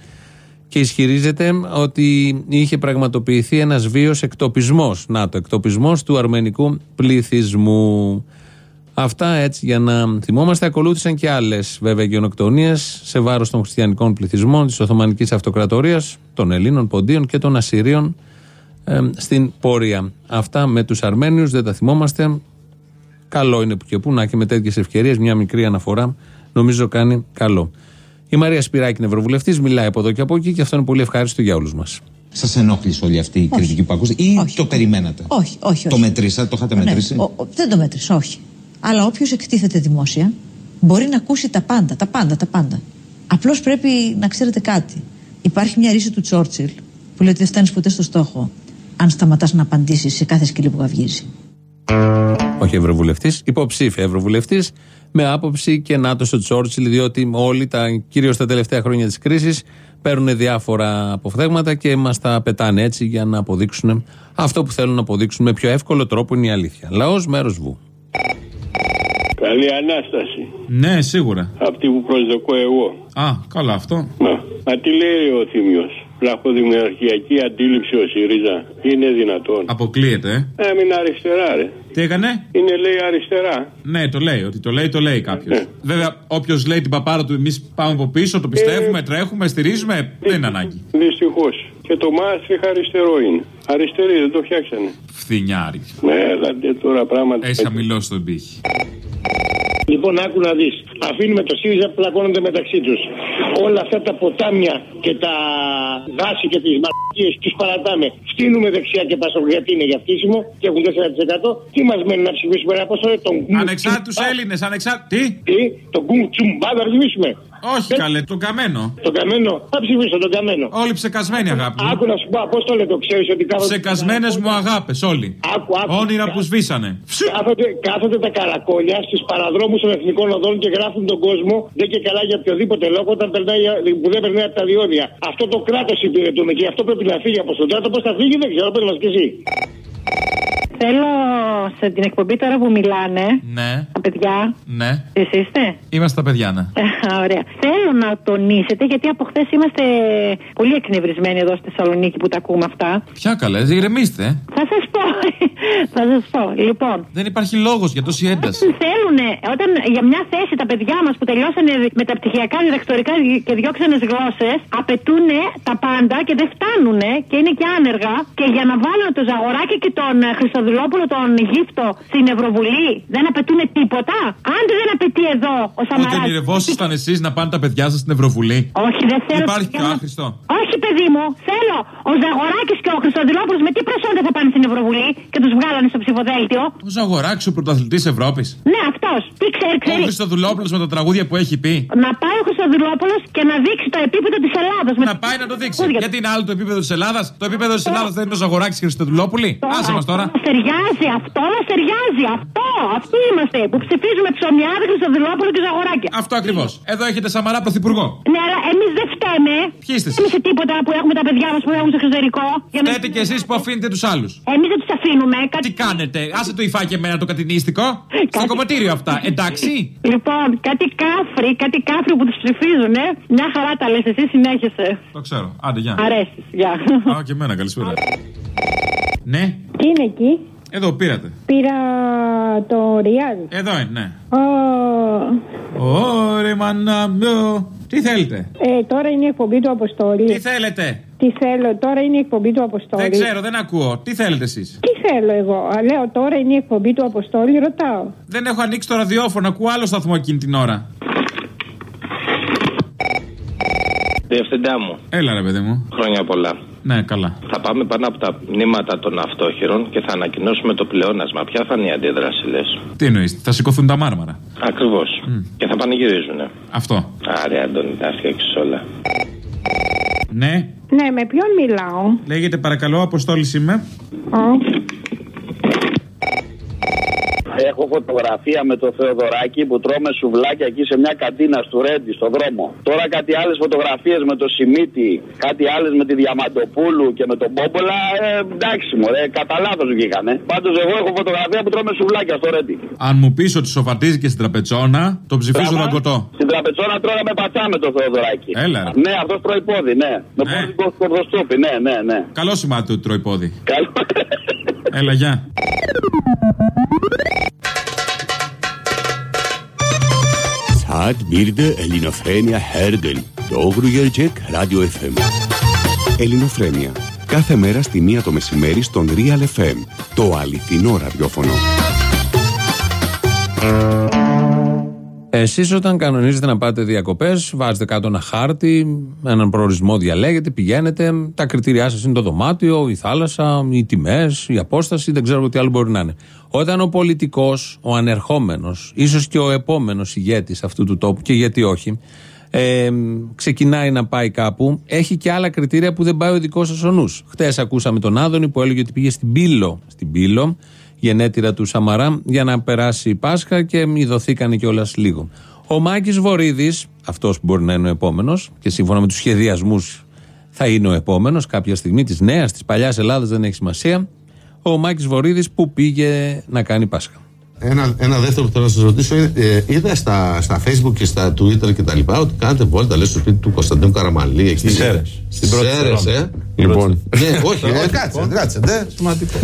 και ισχυρίζεται ότι είχε πραγματοποιηθεί ένας βίος εκτοπισμός. Να το, εκτοπισμός του αρμενικού πληθυσμού. Αυτά έτσι για να θυμόμαστε. Ακολούθησαν και άλλες βέβαια γενοκτονίες σε βάρος των χριστιανικών πληθυσμών της Οθωμανικής Αυτοκρατορίας, των Ελλήνων, Ποντίων και των Ασσυρίων ε, στην πορεία. Αυτά με τους Αρμένιους δεν τα θυμόμαστε. Καλό είναι που και που να και με τέτοιες ευκαιρίες μια μικρή αναφορά νομίζω κάνει καλό. Η Μαρία Σπυράκη είναι ευρωβουλευτής, μιλάει από εδώ και από εκεί και αυτό είναι πολύ ευχάριστο για όλους μας. Σας ενόχλησε όλη αυτή η κριτική που ακούσατε ή το περιμένατε; Όχι, όχι. Το όχι. μετρήσατε, το είχατε Ναι, μετρήσει; ο- ο- δεν το μέτρησα, όχι. Αλλά όποιος εκτίθεται δημόσια μπορεί να ακούσει τα πάντα, τα πάντα, τα πάντα. Απλώς πρέπει να ξέρετε κάτι. Υπάρχει μια ρίση του Τσόρτσιλ που λέει ότι δεν φτάνεις ποτέ στο στόχο αν σταματάς να απαντήσεις σε κάθε σκύλο που γαυγίζει. Όχι ευρωβουλευτής, υποψήφια ευρωβουλευτής, με άποψη και ΝΑΤΟ στο Τσόρτσιλ, διότι όλοι, τα, κυρίως τα τελευταία χρόνια της κρίσης, παίρνουν διάφορα αποφθέγματα και μας τα πετάνε έτσι για να αποδείξουν αυτό που θέλουν να αποδείξουν με πιο εύκολο τρόπο είναι η αλήθεια. Λαός, μέρος βου. Καλή ανάσταση. Ναι, σίγουρα. Αυτή που προσδοκώ εγώ. Α, καλά αυτό. Μα, μα τι λέει ο Θήμιος; Λαχοδημιουργιακή αντίληψη ο ΣΥΡΙΖΑ. Είναι δυνατόν. Αποκλείεται, ε. Έμεινε αριστερά, ρε. Τι έκανε; Είναι λέει αριστερά. Ναι, το λέει. Ότι το λέει, το λέει κάποιος. Βέβαια, όποιος λέει την παπάρα του, εμείς πάμε από πίσω, το πιστεύουμε, τρέχουμε, στηρίζουμε. Δεν είναι ανάγκη. Δυστυχώς. Και το Μάστριχ αριστερό είναι. Αριστερή δεν το φτιάξανε. Φθινιάρη. Ναι, έλατε τώρα πράγματα. Έχεις χαμηλό στον πύχη. Λοιπόν, άκου να δεις. Αφήνουμε το ΣΥΡΙΖΑ που πλακώνονται μεταξύ τους. Όλα αυτά τα ποτάμια και τα δάση και τις μαρτυρίε τους παρατάμε. Φτύνουμε δεξιά και πασόκ γιατί είναι για φτύσιμο και έχουν 4%. Τι μας μένει να ψηφίσουμε, ρε Απόστολε, τον Γκουμ Ανεξάρτητους Τσουμπά. Έλληνες, ανεξάρτητου. Τι; Τι, τον Γκουμ Τσουμπά θα ψηφίσουμε. Όχι καλέ, τον καμένο. Τον καμένο, θα ψηφίσω τον καμένο. Όλοι ψεκασμένοι αγάπη. μου. Άκου να σου πω, Απόστολε, το ξέρεις ότι κάθονται. Ψεκασμένες μου αγάπες, όλοι. Άκου, άκου. Όνειρα που σβήσανε. Κάθονται, κάθονται τα καρακόλια στου παραδρόμους των εθνικών οδών και γράφουν τον κόσμο δεν και καλά για οποιοδήποτε λόγο όταν περνάει, που δεν περνάει από τα διόδια. Αυτό το κράτος υπηρετούμε και αυτό πρέπει να φύγει από τον κράτο. Πώς θα φύγει δεν ξέρω, πες μας και εσύ. Θέλω σε την εκπομπή τώρα που μιλάνε, Ναι, τα παιδιά, ναι. εσείς είστε; Είμαστε τα παιδιά, ναι. Α, Ωραία. Θέλω να τονίσετε, γιατί από χθες είμαστε πολύ εκνευρισμένοι εδώ στη Θεσσαλονίκη που τα ακούμε αυτά. Ποια καλές, ηρεμήστε. Θα σας πω. Θα σας πω. Λοιπόν, Δεν υπάρχει λόγος για τόση ένταση. θέλουν όταν για μια θέση τα παιδιά μας που τελειώσανε μεταπτυχιακά, διδακτορικά και διώξανε γλώσσες, απαιτούν τα πάντα και δεν φτάνουν και είναι και άνεργα. Και για να βάλουν το Ζαγοράκι και τον ε, Χριστοδουλόπουλο, τον γύφτο στην Ευρωβουλή, δεν απαιτούν τίποτα. Αν δεν απαιτεί εδώ ο Ότι Σαμαρά. ονειρευόσασταν εσείς να πάνε τα παιδιά σας στην Ευρωβουλή. Όχι, δεν θέλω. Υπάρχει πιο θέλω- άχρηστο. Όχι, παιδί μου, θέλω ο Ζαγοράκης και ο Χριστοδουλόπουλος με τι προσόντα θα πάνε στην Ευρωβουλή και τους βγάλανε στο ψηφοδέλτιο. Ο Ζαγοράκη, ο πρωταθλητής Ευρώπης; Ναι, αυτός. Τι ξέρει, Ο ξέρει. Χριστοδουλόπουλο με τα τραγούδια που έχει πει. Να πάει ο Χρυστοδουλόπουλο και να δείξει το επίπεδο της Ελλάδας. Να πάει να το δείξει. Γιατί είναι άλλο το επίπεδο της Ελλάδας. Το επίπεδο της Ελλάδας δεν είναι ο Ζαγοράκη και Χριστοδουλόπουλη. Άσε μας τώρα. Μας ταιριάζει, αυτό μας ταιριάζει, αυτό. αυτοί είμαστε που ψηφίζουμε ψωμιάδες, Χρυστοδηλόπουλο και Ζαγοράκια. Αυτό ακριβώς. Εδώ έχετε Σαμαρά πρωθυπουργό. Ναι, αλλά εμείς δεν φταίμε. Ποιοι είστε Εμείς σε τίποτα που έχουμε τα παιδιά μας που έχουν στο εξωτερικό. Για να- Φταίτε κι εσείς που αφήνετε τους άλλους. Εμείς δεν τους αφήνουμε. Τι κάνετε, άσε το υφάκι εμένα το κατηνίστικο. Στο κομματήριο αυτά, εντάξει; Λοιπόν, κάτι κάφρι, κάτι κάφρι που τους ψηφίζουν, ε. Μια χαρά τα λες, εσύ συνέχισε. Το ξέρω. Άντε, γεια. Αρέσεις. Γεια. Α, και εμένα, καλησπέρα. Ναι, Τι είναι εκεί; εδώ πήρατε. Πήρα το Real. Εδώ είναι, ναι. Ω, Ωρε μανά μου. Τι θέλετε; ε, τώρα είναι η εκπομπή του Αποστόλη. Τι θέλετε; Τι θέλω, τώρα είναι η εκπομπή του Αποστόλη. Δεν ξέρω, δεν ακούω. Τι θέλετε εσείς; Τι θέλω εγώ. Α, Λέω τώρα είναι η εκπομπή του Αποστόλη, ρωτάω. Δεν έχω ανοίξει το ραδιόφωνο, ακούω άλλο σταθμό εκείνη την ώρα. Διευθυντά μου, Έλα ρε παιδί μου. χρόνια πολλά. Ναι, καλά. Θα πάμε πάνω από τα μνήματα των αυτόχειρων και θα ανακοινώσουμε το πλεόνασμα. Ποια θα είναι η αντίδραση, λες; Τι εννοείς, θα σηκωθούν τα μάρμαρα; Ακριβώς. Και θα πανηγυρίζουνε. Αυτό. Άρε, Αντώνη, τα φτιάξει όλα. Ναι, Ναι, με ποιον μιλάω; λέγεται παρακαλώ, Αποστόλη είμαι. Ω, Έχω φωτογραφία με το Θεοδωράκι που τρώμε σουβλάκια εκεί σε μια καντίνα στο Ρέντι, στο δρόμο. Τώρα κάτι άλλες φωτογραφίες με το Σιμίτι, κάτι άλλες με τη Διαμαντοπούλου και με τον Μπόμπολα. Ε, εντάξει, μωρέ, κατά λάθος βγήκανε. Πάντως εγώ έχω φωτογραφία που τρώμε σουβλάκια στο Ρέντι. Αν μου πεις ότι σοφατίζει και στην τραπετσόνα, το ψηφίζω Πράγμα. δαγκωτό. Στην τραπεζόνα τρώγαμε πατσά με το Θεοδωράκι. Έλα. Ναι, αυτός τρώει πόδι, ναι. Με πόδι κορδοστούπι, ναι, ναι, ναι. Καλό σημάδι ότι τρώει πόδι. Καλό. Έλα, γεια. Saat birde Ελληνοφρένια Herden. Doğru gelecek Radyo FM. Ελληνοφρένια. Κάθε μέρα στη μία το μεσημέρι στον Real FM. Το αληθινό ραδιόφωνο. Εσείς όταν κανονίζετε να πάτε διακοπές, βάζετε κάτω ένα χάρτη, έναν προορισμό διαλέγετε, πηγαίνετε. Τα κριτήριά σας είναι το δωμάτιο, η θάλασσα, οι τιμές, η απόσταση, δεν ξέρω τι άλλο μπορεί να είναι. Όταν ο πολιτικός, ο ανερχόμενος, ίσως και ο επόμενος ηγέτης αυτού του τόπου, και γιατί όχι, ε, ξεκινάει να πάει κάπου, έχει και άλλα κριτήρια που δεν πάει ο δικός σας ο νους. Χτες ακούσαμε τον Άδωνη που έλεγε ότι πήγε στην Πύλο, στην Πύλο, γενέτειρα του Σαμαρά, για να περάσει η Πάσχα και ειδωθήκανε κιόλας λίγο. Ο Μάκης Βορύδης, αυτός που μπορεί να είναι ο επόμενος, και σύμφωνα με τους σχεδιασμούς θα είναι ο επόμενος κάποια στιγμή της νέας, της παλιάς Ελλάδας, δεν έχει σημασία. Ο Μάκης Βορύδης που πήγε να κάνει Πάσχα. Ένα, ένα δεύτερο που θέλω να σας ρωτήσω είναι: ε, είδα στα, στα Facebook και στα Twitter και τα λοιπά ότι κάνετε βόλτα λέει στο σπίτι του Κωνσταντίνου Καραμαλή. εκεί. Στις Σέρρες. Στις Στην πρώτη Σέρρες, σειρά. ε; Λοιπόν. Ναι, όχι, ε, κάτσε, κάτσε. δεν-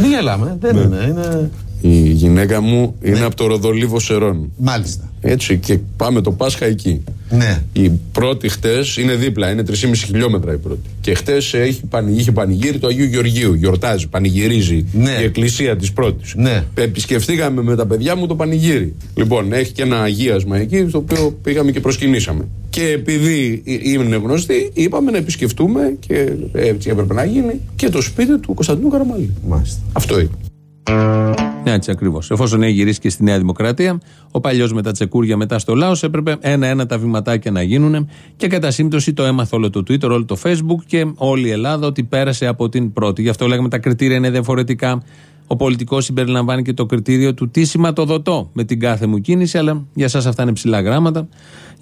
Μην γελάμε, δεν Ναι. είναι. είναι... Η γυναίκα μου είναι από το Ροδολίβο Σερών. Μάλιστα. Έτσι και πάμε το Πάσχα εκεί. Ναι. Η πρώτη χτες είναι δίπλα, είναι 3,5 χιλιόμετρα η πρώτη. Και χτες είχε πανηγύρι του Αγίου Γεωργίου. Γιορτάζει, πανηγυρίζει η εκκλησία της πρώτης. Ναι. Επισκεφτήκαμε με τα παιδιά μου το πανηγύρι. Λοιπόν, έχει και ένα αγίασμα εκεί, στο οποίο πήγαμε και προσκυνήσαμε. Και επειδή ε- είναι γνωστή, είπαμε να επισκεφτούμε και έτσι έπρεπε να γίνει και το σπίτι του Κωνσταντινού Καραμαλή. Μάλιστα. Αυτό είναι. Ναι, έτσι ακριβώς. Εφόσον έχει γυρίσει και στη Νέα Δημοκρατία, ο παλιός με τα τσεκούρια μετά στο λαό, έπρεπε ένα-ένα τα βηματάκια να γίνουν. Και κατά σύμπτωση το έμαθε όλο το Twitter, όλο το Facebook και όλη η Ελλάδα ότι πέρασε από την πρώτη. Γι' αυτό λέγαμε τα κριτήρια είναι διαφορετικά. Ο πολιτικός συμπεριλαμβάνει και το κριτήριο του τι σηματοδοτώ με την κάθε μου κίνηση, αλλά για εσά αυτά είναι ψηλά γράμματα.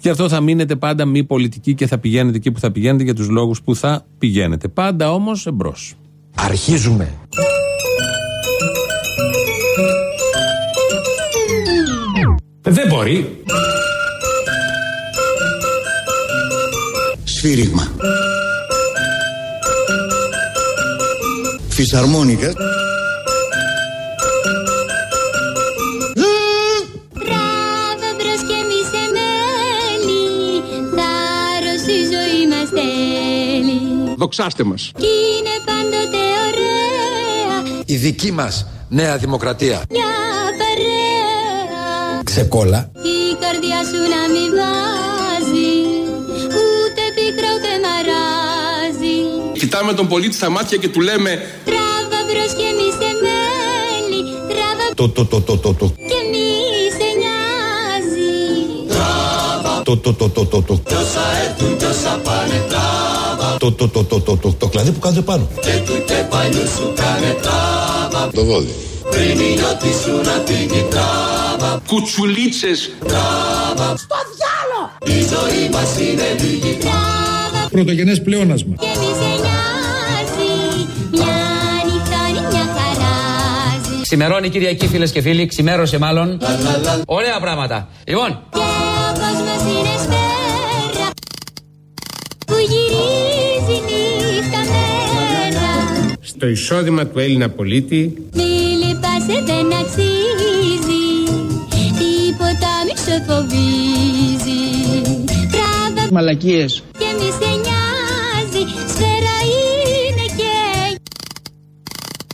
Γι' αυτό θα μείνετε πάντα μη πολιτικοί και θα πηγαίνετε εκεί που θα πηγαίνετε για τους λόγους που θα πηγαίνετε. Πάντα όμως εμπρός. Αρχίζουμε. Δεν μπορεί. Σφύριγμα. Φυσαρμόνικα. Τράβα μπρος και μη σε μέλη Θάρρος η ζωή μας θέλει Δοξάστε μας. Κι είναι πάντοτε ωραία Η δική μας Νέα Δημοκρατία. Μια παρέα Ξεκόλα. Η καρδιά σου να μην βάζει Ούτε πικρό και μαράζει Κοιτάμε τον πολίτη στα μάτια και του λέμε Τράβα μπρος και μη σε μέλη Τράβα Το, το, το, το, το, το. και μη σε νοιάζει Το, το, το, το, το, το. Τόσα έρθουν, τόσα πάνε τράβα Το, το, το, το, το, το. Το κλαδί που κάνετε πάνω. Και του και παλιού σου κάνε τράβα Το βόδι. Πριν η νιώτη σου να πίνει τράβα. Κουτσουλίτσες. Τράβα. Στο διάλο. Η ζωή μας είναι λίγη Τράβα. Πρωτογενές πλεόνασμα. Και μη σε νοιάζει. Μια νυχτώνει μια χαράζει. Ξημερώνει Κυριακή φίλες και φίλοι, ξημέρωσε μάλλον. Ωραία πράγματα. Λοιπόν, Και ο κόσμος είναι σφαίρα Που γυρίζει νύχτα μέρα Στο εισόδημα του Έλληνα πολίτη Μη λυπάσαι δεν αξίζει. Τίποτα μη σε φοβίζει. Τράβα Μαλακίες. και μη σε νοιάζει. Σφαίρα είναι και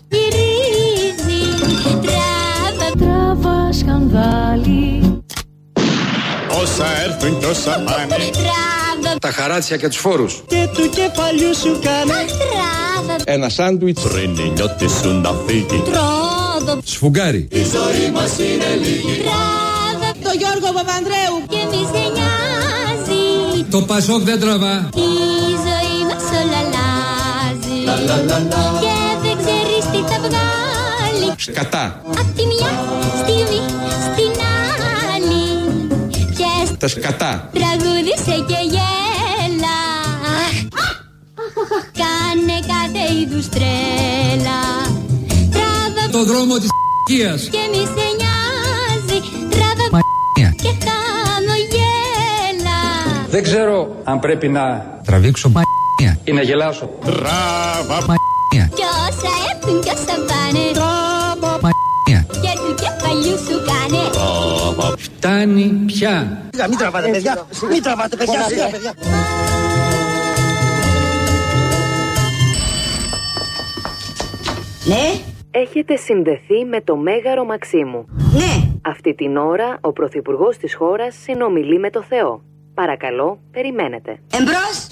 γυρίζει. Τράβα Τράβας σκανδάλι. Όσα έρθουν κι όσα πάνε. Τράβα Τα χαράτσια και τους φόρους. Και του κεφαλιού σου κάνε Τράβα Ένα σάντουιτς. Πριν η νιώτη σου να φύγει. Τράβα Σφουγγάρι. Η ζωή μας είναι λίγη. Τράβα Το Γιώργο Παπανδρέου Και μη σε νοιάζει. Το Πασόκ δεν τραβά. Η ζωή μας όλα αλλάζει. Και δεν ξέρεις τι θα βγάλει. Σκατά. Απ' τη μια στιγμή στην άλλη. Πιες Τα σκατά. τραγούδισε και γέλα. Κάνε κάθε είδους τρέλα. Τράβα Το δρόμο της οικίας και μη σε νοιάζει Τράβα και χαμογέλα Δεν ξέρω αν πρέπει να τραβήξω μα ή να γελάσω. Τράβα Κι όσα έρθουν κι όσα πάνε. Τράβα και του κεφαλιού σου κάνε. Φτάνει πια. Μην τραβάτε, παιδιά. Μην τραβάτε, παιδιά. Σιγά, παιδιά. Ναι. Έχετε συνδεθεί με το Μέγαρο Μαξίμου. Ναι. Αυτή την ώρα ο Πρωθυπουργός της χώρας συνομιλεί με το Θεό. Παρακαλώ, περιμένετε. Εμπρός.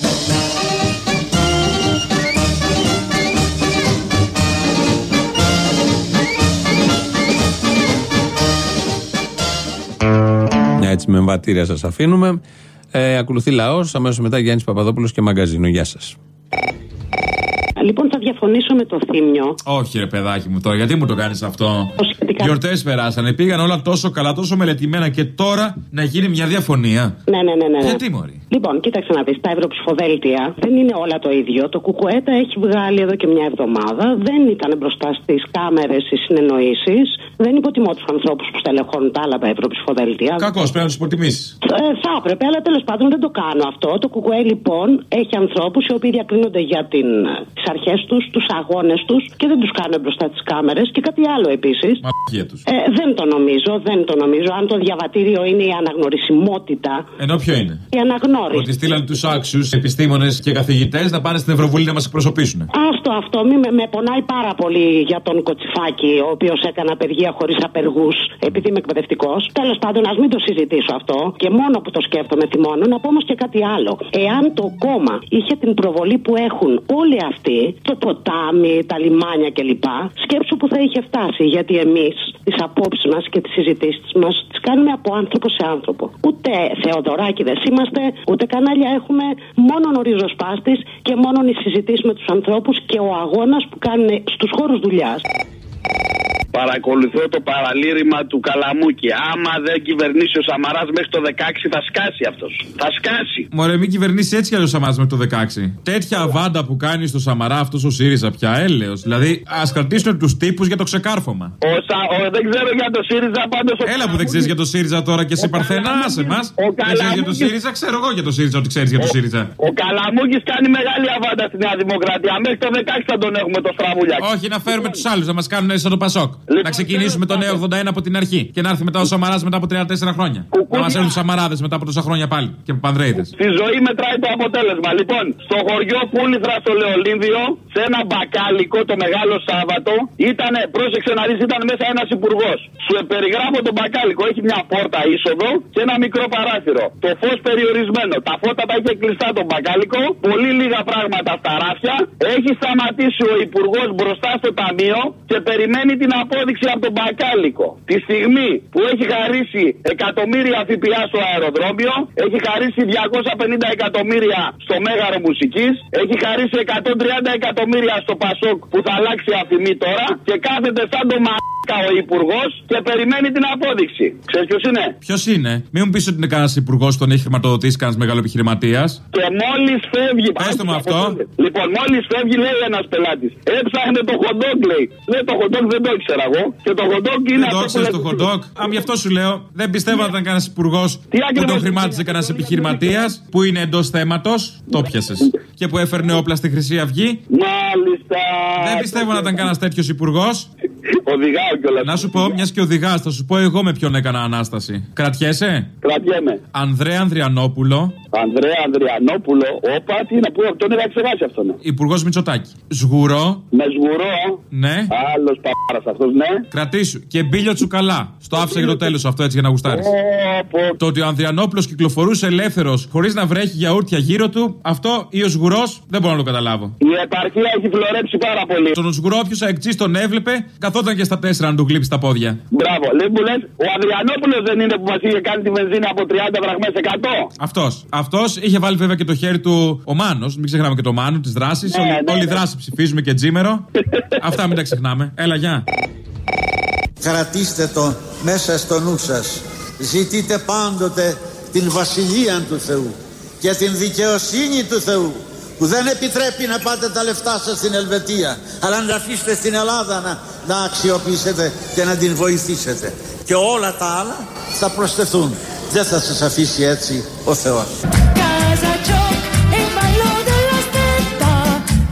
Μια έτσι με εμβατήρια σας αφήνουμε. Ε, ακολουθεί λαός, αμέσως μετά Γιάννης Παπαδόπουλος και μαγκαζίνο. Γεια σας. Λοιπόν, θα διαφωνήσω με το θύμιο. Όχι, ρε παιδάκι μου τώρα, γιατί μου το κάνεις αυτό; Γιορτές περάσανε, πήγαν όλα τόσο καλά, τόσο μελετημένα και τώρα να γίνει μια διαφωνία. Ναι, ναι, ναι, ναι. ναι. Γιατί μωρή; Λοιπόν, κοίταξε να δεις. Τα ευρωψηφοδέλτια δεν είναι όλα το ίδιο. Το Κουκουέτα έχει βγάλει εδώ και μια εβδομάδα. Δεν ήταν μπροστά στις κάμερες οι συνεννοήσεις. Δεν υποτιμώ τους ανθρώπους που στελεχώνουν τα άλλα τα ευρωψηφοδέλτια. Κακός, πρέπει να τους υποτιμήσεις. Ε, θα έπρεπε, αλλά τέλος πάντων δεν το κάνω αυτό. Το Κουκουέ λοιπόν έχει ανθρώπους οι οποίοι διακρίνονται για τις αρχές τους, τους αγώνες τους και δεν τους κάνουν μπροστά τις κάμερες. Και κάτι άλλο επίσης. Μαγεία τους. Ε, δεν το νομίζω, δεν το νομίζω. Αν το διαβατήριο είναι η αναγνωρισιμότητα. Ενώ ποιο είναι; Η αναγνώριση. Ότι στείλαν τους άξιους επιστήμονες και καθηγητές να πάνε στην Ευρωβουλή να μας εκπροσωπήσουν. Αυτό, αυτό. Μη, με, με πονάει πάρα πολύ για τον Κοτσιφάκη, ο οποίος έκανε απεργία χωρίς απεργούς, επειδή είμαι εκπαιδευτικός. Τέλος πάντων, ας μην το συζητήσω αυτό. Και μόνο που το σκέφτομαι θυμώνω, να πω όμως και κάτι άλλο. Εάν το κόμμα είχε την προβολή που έχουν όλοι αυτοί, το ποτάμι, τα λιμάνια κλπ., σκέψου που θα είχε φτάσει. Γιατί εμείς τις απόψεις μας και τις συζητήσεις μας τις κάνουμε από άνθρωπο σε άνθρωπο. Ούτε Θεοδωράκηδες είμαστε, ούτε κανάλια έχουμε, μόνο ο ριζοσπάστη και μόνο οι συζητήσεις με τους ανθρώπους και ο αγώνας που κάνουν στους χώρους δουλειάς. Παρακολουθώ το παραλήρημα του Καλαμούκη. Άμα δεν κυβερνήσει ο Σαμαράς μέχρι το 16 θα σκάσει αυτός. Θα σκάσει. Μωρέ, μην κυβερνήσει έτσι κι αλλιώς Σαμαράς με το 16. Τέτοια αβάντα που κάνει στο Σαμαρά αυτός ο ΣΥΡΙΖΑ πια, έλεος. Δηλαδή, ας κρατήσουν τους τύπους για το ξεκάρφωμα. Ο Σα... ο... Δεν ξέρω για το ΣΥΡΙΖΑ πάντως. Έλα που δεν ξέρεις για το ΣΥΡΙΖΑ τώρα και εσύ Παρθένα, άσε μας. Δεν ξέρεις για το ΣΥΡΙΖΑ, ξέρω εγώ για το ΣΥΡΙΖΑ ότι ξέρεις για το ΣΥΡΙΖΑ. Ο Καλαμούκης κάνει μεγάλη αβάντα στη Νέα Δημοκρατία. Μέχρι το 16 θα τον έχουμε το στραβουλιάκι. Όχι, να φέρουμε τους άλλους να μας κάνουν σαν το Πασόκ. Να ξεκινήσουμε το νέο 81 από την αρχή και να έρθει μετά ο Σαμαρά μετά από 34 χρόνια. Να μας έρθουν Σαμαράδε μετά από τόσα χρόνια πάλι και Παπανδρέιδε. Στη ζωή μετράει το αποτέλεσμα. Λοιπόν, στο χωριό Πούληθρα στο Λεολίνδιο, σε ένα μπακάλικο το μεγάλο Σάββατο, ήταν, πρόσεξε να δεις, ήταν μέσα ένας υπουργός. Σου περιγράφω τον μπακάλικο. Έχει μια πόρτα είσοδο και ένα μικρό παράθυρο. Το φως περιορισμένο. Τα φώτα τα είχε κλειστά τον μπακάλικο. Πολύ λίγα πράγματα στα ράφια. Έχει σταματήσει ο υπουργός μπροστά στο ταμείο και περιμένει την απόδειξη από τον μπακάλικο. Τη στιγμή που έχει χαρίσει εκατομμύρια ΦΠΑ στο αεροδρόμιο, έχει χαρίσει 250 εκατομμύρια στο μέγαρο μουσικής, έχει χαρίσει 130 εκατομμύρια στο Πασόκ που θα αλλάξει αφημί τώρα και κάθεται σαν το μα ο υπουργός και περιμένει την απόδειξη. Ξέρεις ποιος είναι; Ποιος είναι, μην μου πεις ότι είναι κανένας υπουργός που τον έχει χρηματοδοτήσει κανένας μεγάλο επιχειρηματίας. Και μόλις φεύγει. Πες το με αυτό. Λοιπόν, μόλις φεύγει, λέει ένας πελάτης. Έψαχνε το χοντόκ, λέει. Λέει το χοντόκ δεν το ήξερα εγώ. Και το χοντόκ είναι Δεν το αυτό που ξέρει λέει- το χοντόκ. Α, γι' αυτό σου λέω. Δεν πιστεύω να ήταν κανένας υπουργός που ακριβώς τον χρημάτιζε κανένας επιχειρηματίας που είναι εντός θέματος. Το πιασε. Και που έφερνε όπλα στη Χρυσή Αυγή. Μάλιστα. Δεν πιστεύω να ήταν κανένας τέτοιος υπουργός. Οδηγάω κιόλας. Να σου πω, μιας και οδηγάς, θα σου πω εγώ με ποιον έκανα ανάσταση. Κρατιέσαι; Κρατιέμαι. Ανδρέα Ανδριανόπουλο, Ανδρέα Ανδριανόπουλο. Όπα, τι είναι, πού τον είχα ξεχάσει αυτόν. υπουργός Μητσοτάκη. Σγουρό, Με σγουρό. ναι. Άλλος παπάρας αυτός, ναι. Κρατήσου. Και μπίλιο τσουκαλά. Στο άφησα για το τέλος αυτό έτσι για να γουστάρεις. Το ότι ο Ανδριανόπουλος κυκλοφορούσε ελεύθερος χωρίς να βρέχει γιαούρτια γύρω του, αυτό ή ο Σγουρός δεν μπορώ να το καταλάβω. Η επαρχία έχει φλωρέψει πάρα πολύ. Τον Σγουρό, όποιος αεξή τον έβλεπε, καθόταν και στα τέσσερα να του γλύψεις τα πόδια. Μπράβο. Λέει που λες, ο Αδριανόπουλο δεν είναι που μα είχε κάνει τη βενζίνη από 30 βραγμές 100. Αυτός. Αυτός είχε βάλει βέβαια και το χέρι του ο Μάνος. Μην ξεχνάμε και το Μάνο τη δράση. Ναι, ναι, Όλη η ναι. δράση ψηφίζουμε και τζίμερο. <laughs> Αυτά μην τα ξεχνάμε. Έλα, γεια. Κρατήστε το μέσα στο νου σας. Ζητείτε πάντοτε την βασιλεία του Θεού και την δικαιοσύνη του Θεού που δεν επιτρέπει να πάτε τα λεφτά σας στην Ελβετία αλλά να τα αφήσετε στην Ελλάδα να, να αξιοποιήσετε και να την βοηθήσετε και όλα τα άλλα θα προσθεθούν δεν θα σας αφήσει έτσι ο Θεός Casa Choc, il ballo della steppa.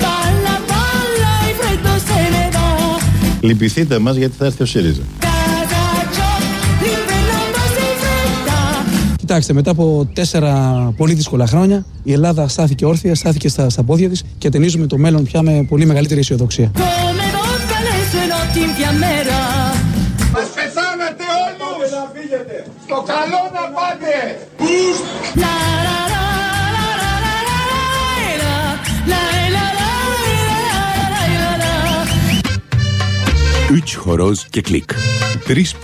Balla, balla, il freddo se ne va. Λυπηθείτε μας γιατί θα έρθει ο ΣΥΡΙΖΑ. Κοιτάξτε, μετά από τέσσερα πολύ δύσκολα χρόνια, η Ελλάδα στάθηκε όρθια, στάθηκε στα, στα πόδια της και ταινίζουμε το μέλλον πια με πολύ μεγαλύτερη αισιοδοξία. Μας και κλικ. Τρεις.